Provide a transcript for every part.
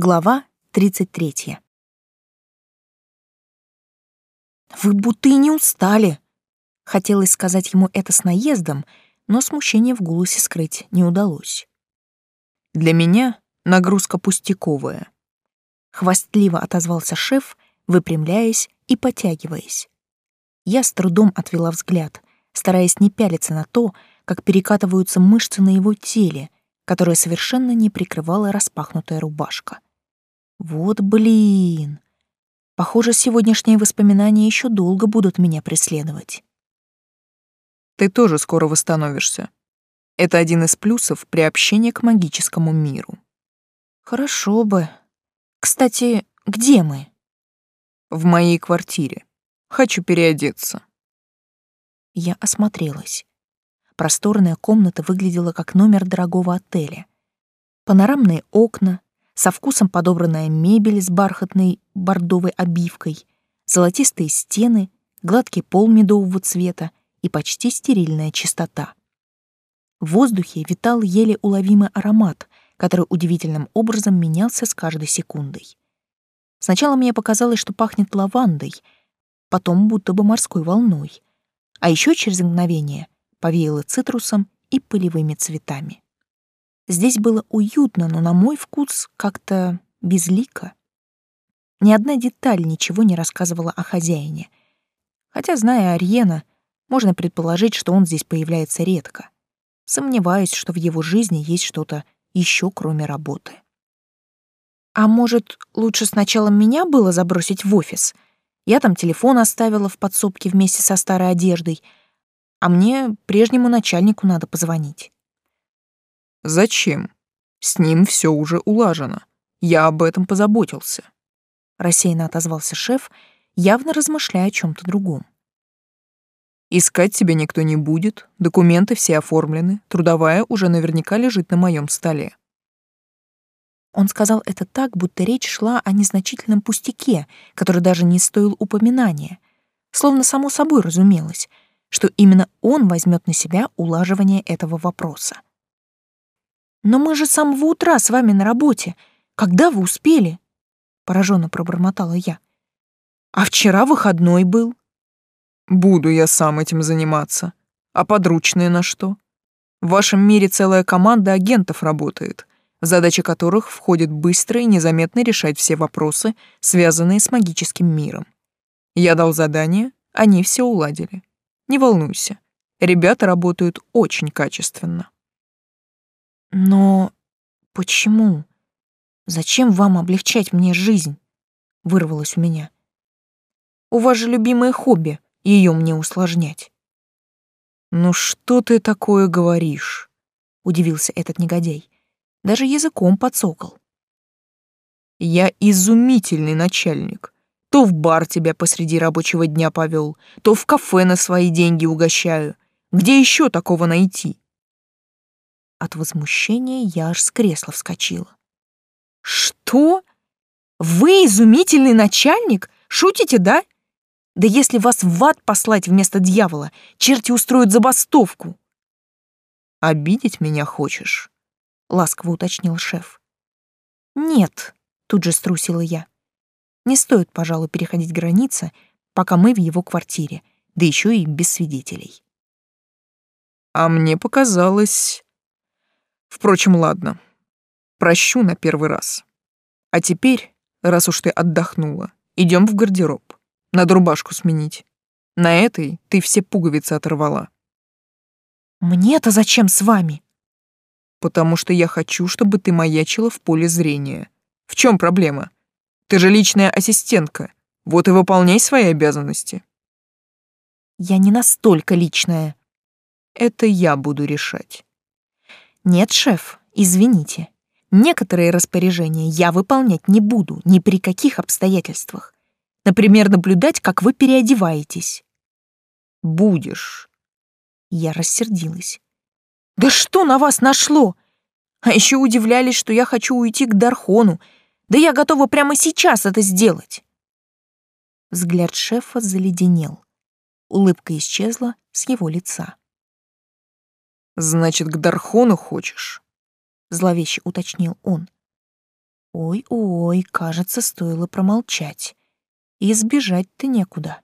Глава 33. «Вы будто и не устали!» Хотелось сказать ему это с наездом, но смущение в голосе скрыть не удалось. «Для меня нагрузка пустяковая», — хвастливо отозвался шеф, выпрямляясь и потягиваясь. Я с трудом отвела взгляд, стараясь не пялиться на то, как перекатываются мышцы на его теле, которое совершенно не прикрывала распахнутая рубашка. Вот блин. Похоже, сегодняшние воспоминания еще долго будут меня преследовать. Ты тоже скоро восстановишься. Это один из плюсов приобщения к магическому миру. Хорошо бы. Кстати, где мы? В моей квартире. Хочу переодеться. Я осмотрелась. Просторная комната выглядела как номер дорогого отеля. Панорамные окна, со вкусом подобранная мебель с бархатной бордовой обивкой, золотистые стены, гладкий пол медового цвета и почти стерильная чистота. В воздухе витал еле уловимый аромат, который удивительным образом менялся с каждой секундой. Сначала мне показалось, что пахнет лавандой, потом будто бы морской волной, а еще через мгновение повеяло цитрусом и полевыми цветами. Здесь было уютно, но на мой вкус как-то безлико. Ни одна деталь ничего не рассказывала о хозяине. Хотя, зная Ариена, можно предположить, что он здесь появляется редко. Сомневаюсь, что в его жизни есть что-то еще, кроме работы. А может, лучше сначала меня было забросить в офис? Я там телефон оставила в подсобке вместе со старой одеждой, а мне прежнему начальнику надо позвонить. Зачем? С ним все уже улажено. Я об этом позаботился. Рассеянно отозвался шеф, явно размышляя о чем то другом. Искать тебя никто не будет, документы все оформлены, трудовая уже наверняка лежит на моем столе. Он сказал это так, будто речь шла о незначительном пустяке, который даже не стоил упоминания. Словно само собой разумелось, что именно он возьмет на себя улаживание этого вопроса. Но мы же с самого утра с вами на работе. Когда вы успели? Пораженно пробормотала я. А вчера выходной был. Буду я сам этим заниматься. А подручные на что? В вашем мире целая команда агентов работает, задача которых входит быстро и незаметно решать все вопросы, связанные с магическим миром. Я дал задание, они все уладили. Не волнуйся, ребята работают очень качественно. Но почему? Зачем вам облегчать мне жизнь? Вырвалось у меня. У вас же любимое хобби — ее мне усложнять. «Ну что ты такое говоришь?» — удивился этот негодяй. Даже языком подсокал. «Я изумительный начальник. То в бар тебя посреди рабочего дня повел, то в кафе на свои деньги угощаю. Где еще такого найти?» От возмущения я аж с кресла вскочила. «Что? Вы изумительный начальник? Шутите, да? Да если вас в ад послать вместо дьявола, черти устроят забастовку!» «Обидеть меня хочешь?» — ласково уточнил шеф. «Нет», — тут же струсила я. «Не стоит, пожалуй, переходить границы, пока мы в его квартире, да еще и без свидетелей». «А мне показалось...» Впрочем, ладно. Прощу на первый раз. А теперь, раз уж ты отдохнула, идем в гардероб. Надо рубашку сменить. На этой ты все пуговицы оторвала. Мне-то зачем с вами? Потому что я хочу, чтобы ты маячила в поле зрения. В чем проблема? Ты же личная ассистентка. Вот и выполняй свои обязанности. Я не настолько личная. Это я буду решать. Нет, шеф, извините. Некоторые распоряжения я выполнять не буду ни при каких обстоятельствах. Например, наблюдать, как вы переодеваетесь. Будешь. Я рассердилась. Да что на вас нашло? А еще удивлялись, что я хочу уйти к Дархону. Да я готова прямо сейчас это сделать. Взгляд шефа заледенел. Улыбка исчезла с его лица. Значит, к Дархону хочешь? Зловеще уточнил он. Ой-ой, кажется, стоило промолчать. И сбежать-то некуда.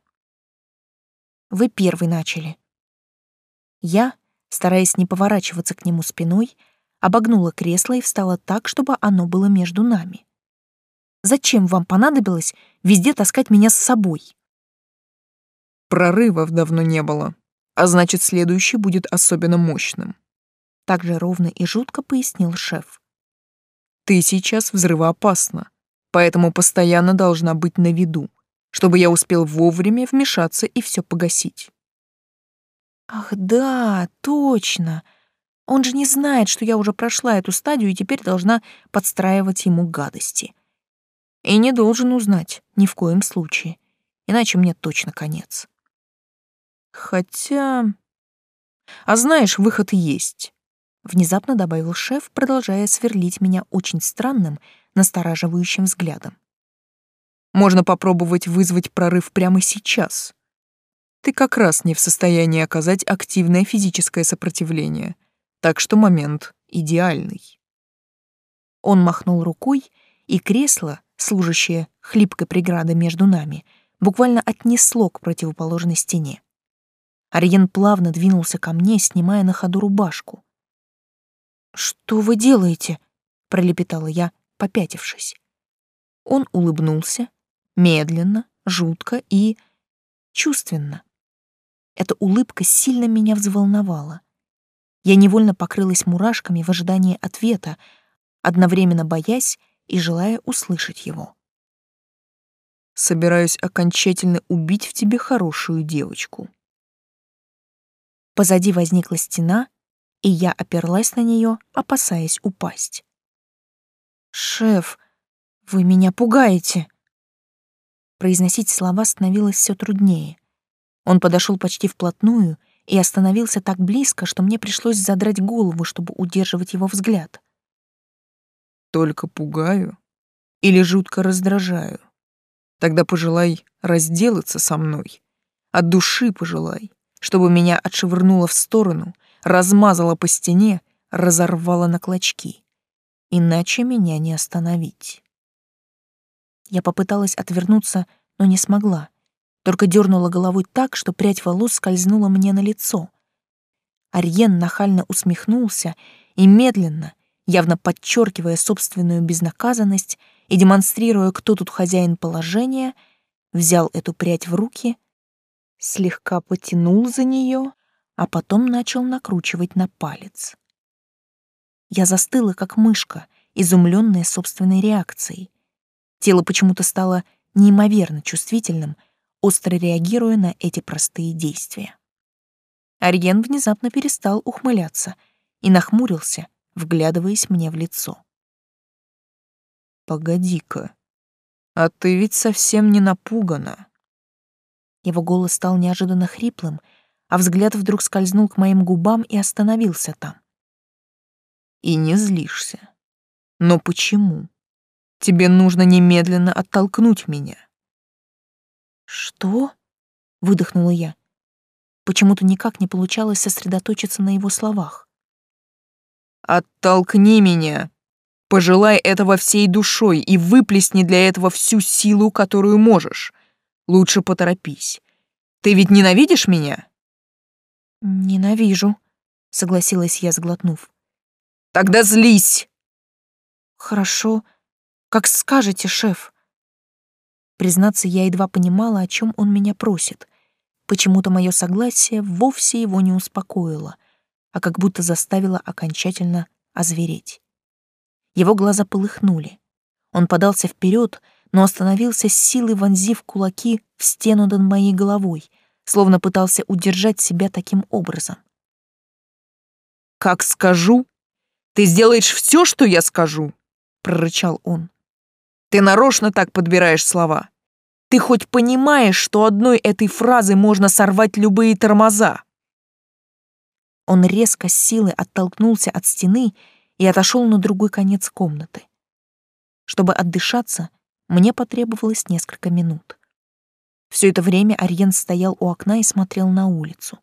Вы первый начали. Я, стараясь не поворачиваться к нему спиной, обогнула кресло и встала так, чтобы оно было между нами. Зачем вам понадобилось везде таскать меня с собой? Прорывов давно не было, а значит, следующий будет особенно мощным. Так же ровно и жутко пояснил шеф. Ты сейчас взрывоопасна, поэтому постоянно должна быть на виду, чтобы я успел вовремя вмешаться и все погасить. Ах да, точно. Он же не знает, что я уже прошла эту стадию и теперь должна подстраивать ему гадости. И не должен узнать, ни в коем случае, иначе мне точно конец. Хотя... А знаешь, выход есть. Внезапно добавил шеф, продолжая сверлить меня очень странным, настораживающим взглядом. Можно попробовать вызвать прорыв прямо сейчас. Ты как раз не в состоянии оказать активное физическое сопротивление, так что момент идеальный. Он махнул рукой, и кресло, служащее хлипкой преградой между нами, буквально отнесло к противоположной стене. Ариен плавно двинулся ко мне, снимая на ходу рубашку. «Что вы делаете?» — пролепетала я, попятившись. Он улыбнулся, медленно, жутко и чувственно. Эта улыбка сильно меня взволновала. Я невольно покрылась мурашками в ожидании ответа, одновременно боясь и желая услышать его. «Собираюсь окончательно убить в тебе хорошую девочку», Позади возникла стена, и я оперлась на нее, опасаясь упасть. «Шеф, вы меня пугаете!» Произносить слова становилось все труднее. Он подошел почти вплотную и остановился так близко, что мне пришлось задрать голову, чтобы удерживать его взгляд. «Только пугаю или жутко раздражаю? Тогда пожелай разделаться со мной. От души пожелай чтобы меня отшвырнуло в сторону, размазало по стене, разорвало на клочки. Иначе меня не остановить. Я попыталась отвернуться, но не смогла. Только дернула головой так, что прядь волос скользнула мне на лицо. Арьен нахально усмехнулся и медленно, явно подчеркивая собственную безнаказанность и демонстрируя, кто тут хозяин положения, взял эту прядь в руки слегка потянул за нее, а потом начал накручивать на палец. Я застыла, как мышка, изумленная собственной реакцией. Тело почему-то стало неимоверно чувствительным, остро реагируя на эти простые действия. Ариен внезапно перестал ухмыляться и нахмурился, вглядываясь мне в лицо. «Погоди-ка, а ты ведь совсем не напугана?» Его голос стал неожиданно хриплым, а взгляд вдруг скользнул к моим губам и остановился там. И не злишься. Но почему? Тебе нужно немедленно оттолкнуть меня. Что? выдохнула я. Почему-то никак не получалось сосредоточиться на его словах. Оттолкни меня. Пожелай этого всей душой и выплесни для этого всю силу, которую можешь. Лучше поторопись. Ты ведь ненавидишь меня? Ненавижу, согласилась я, сглотнув. Тогда злись. Хорошо, как скажете, шеф. Признаться, я едва понимала, о чем он меня просит. Почему-то мое согласие вовсе его не успокоило, а как будто заставило окончательно озвереть. Его глаза полыхнули. Он подался вперед, но остановился с силой вонзив кулаки в стену над моей головой, словно пытался удержать себя таким образом. «Как скажу? Ты сделаешь все, что я скажу!» — прорычал он. «Ты нарочно так подбираешь слова. Ты хоть понимаешь, что одной этой фразы можно сорвать любые тормоза?» Он резко с силой оттолкнулся от стены и отошел на другой конец комнаты. Чтобы отдышаться, мне потребовалось несколько минут. Все это время Ариен стоял у окна и смотрел на улицу.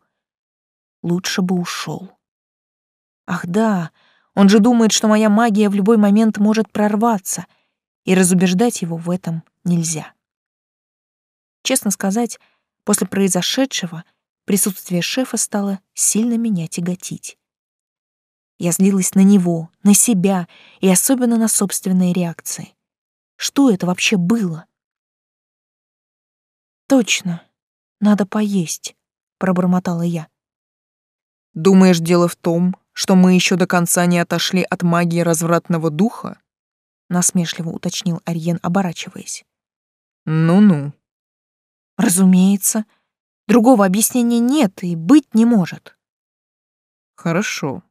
Лучше бы ушел. Ах да, он же думает, что моя магия в любой момент может прорваться, и разубеждать его в этом нельзя. Честно сказать, после произошедшего присутствие шефа стало сильно меня тяготить. Я злилась на него, на себя и особенно на собственные реакции. Что это вообще было? Точно, надо поесть, пробормотала я. Думаешь, дело в том, что мы еще до конца не отошли от магии развратного духа? насмешливо уточнил Ариен, оборачиваясь. Ну-ну. Разумеется, другого объяснения нет и быть не может. Хорошо.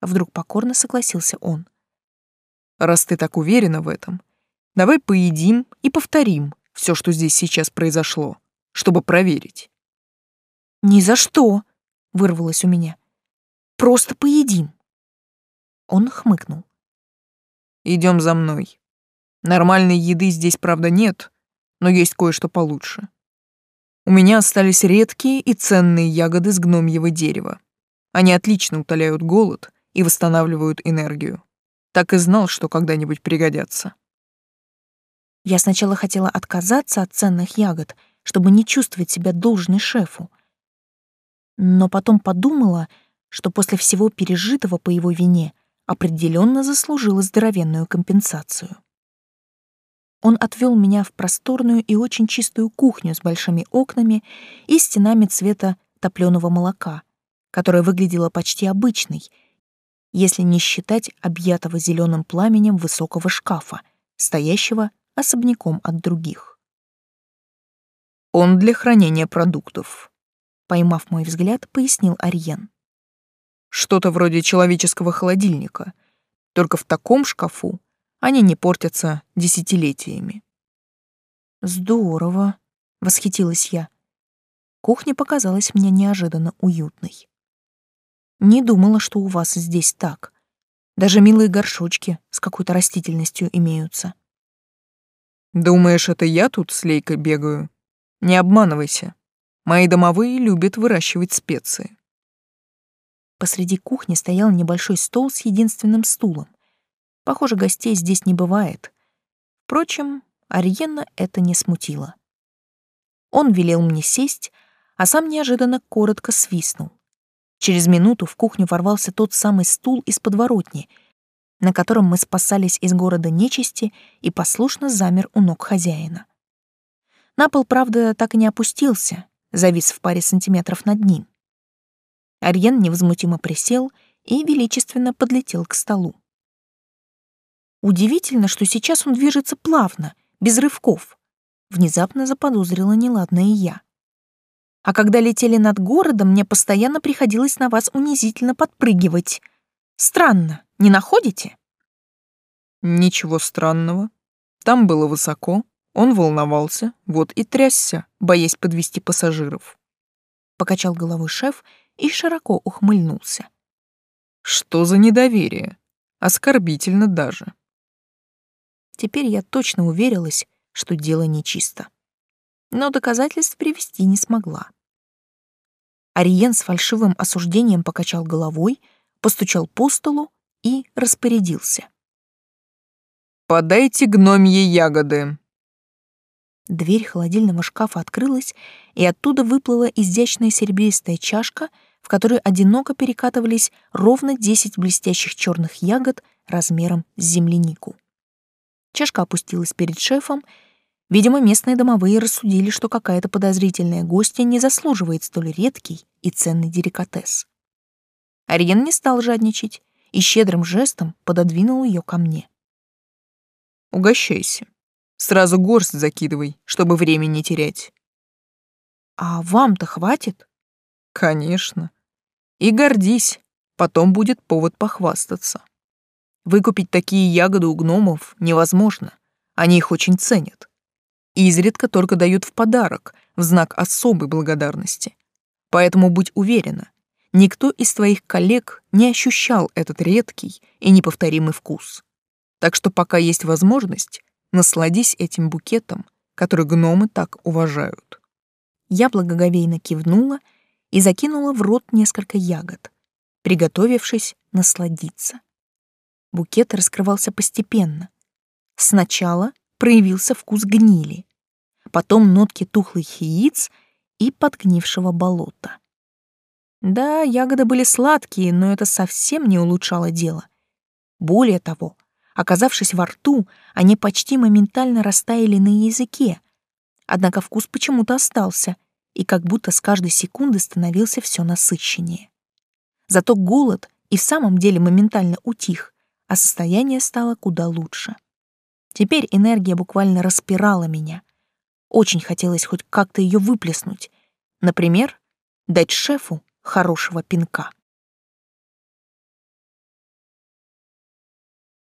Вдруг покорно согласился он. Раз ты так уверена в этом, давай поедим и повторим все, что здесь сейчас произошло, чтобы проверить. Ни за что, вырвалось у меня. Просто поедим. Он хмыкнул. Идем за мной. Нормальной еды здесь, правда, нет, но есть кое-что получше. У меня остались редкие и ценные ягоды с гномьего дерева. Они отлично утоляют голод и восстанавливают энергию. Так и знал, что когда-нибудь пригодятся. Я сначала хотела отказаться от ценных ягод, чтобы не чувствовать себя должной шефу. Но потом подумала, что после всего пережитого по его вине определенно заслужила здоровенную компенсацию. Он отвел меня в просторную и очень чистую кухню с большими окнами и стенами цвета топленого молока, которая выглядела почти обычной, если не считать объятого зеленым пламенем высокого шкафа, стоящего особняком от других. «Он для хранения продуктов», — поймав мой взгляд, пояснил Ариен. «Что-то вроде человеческого холодильника, только в таком шкафу они не портятся десятилетиями». «Здорово», — восхитилась я. Кухня показалась мне неожиданно уютной. Не думала, что у вас здесь так. Даже милые горшочки с какой-то растительностью имеются. Думаешь, это я тут с лейкой бегаю? Не обманывайся. Мои домовые любят выращивать специи. Посреди кухни стоял небольшой стол с единственным стулом. Похоже, гостей здесь не бывает. Впрочем, Ариена это не смутило. Он велел мне сесть, а сам неожиданно коротко свистнул. Через минуту в кухню ворвался тот самый стул из подворотни, на котором мы спасались из города нечисти и послушно замер у ног хозяина. На пол, правда, так и не опустился, завис в паре сантиметров над ним. Арьен невозмутимо присел и величественно подлетел к столу. Удивительно, что сейчас он движется плавно, без рывков. Внезапно заподозрила неладное я. А когда летели над городом, мне постоянно приходилось на вас унизительно подпрыгивать. Странно, не находите? Ничего странного. Там было высоко, он волновался, вот и трясся, боясь подвести пассажиров. Покачал головой шеф и широко ухмыльнулся. Что за недоверие? Оскорбительно даже. Теперь я точно уверилась, что дело нечисто но доказательств привести не смогла. Ариен с фальшивым осуждением покачал головой, постучал по столу и распорядился. «Подайте гномьи ягоды». Дверь холодильного шкафа открылась, и оттуда выплыла изящная серебристая чашка, в которой одиноко перекатывались ровно десять блестящих черных ягод размером с землянику. Чашка опустилась перед шефом, Видимо, местные домовые рассудили, что какая-то подозрительная гостья не заслуживает столь редкий и ценный деликатес. Ариен не стал жадничать и щедрым жестом пододвинул ее ко мне. «Угощайся. Сразу горсть закидывай, чтобы время не терять». «А вам-то хватит?» «Конечно. И гордись, потом будет повод похвастаться. Выкупить такие ягоды у гномов невозможно, они их очень ценят изредка только дают в подарок, в знак особой благодарности. Поэтому будь уверена, никто из твоих коллег не ощущал этот редкий и неповторимый вкус. Так что пока есть возможность, насладись этим букетом, который гномы так уважают. Я благоговейно кивнула и закинула в рот несколько ягод, приготовившись насладиться. Букет раскрывался постепенно. Сначала проявился вкус гнили, потом нотки тухлых яиц и подгнившего болота. Да, ягоды были сладкие, но это совсем не улучшало дело. Более того, оказавшись во рту, они почти моментально растаяли на языке, однако вкус почему-то остался и как будто с каждой секунды становился все насыщеннее. Зато голод и в самом деле моментально утих, а состояние стало куда лучше. Теперь энергия буквально распирала меня. Очень хотелось хоть как-то ее выплеснуть. Например, дать шефу хорошего пинка.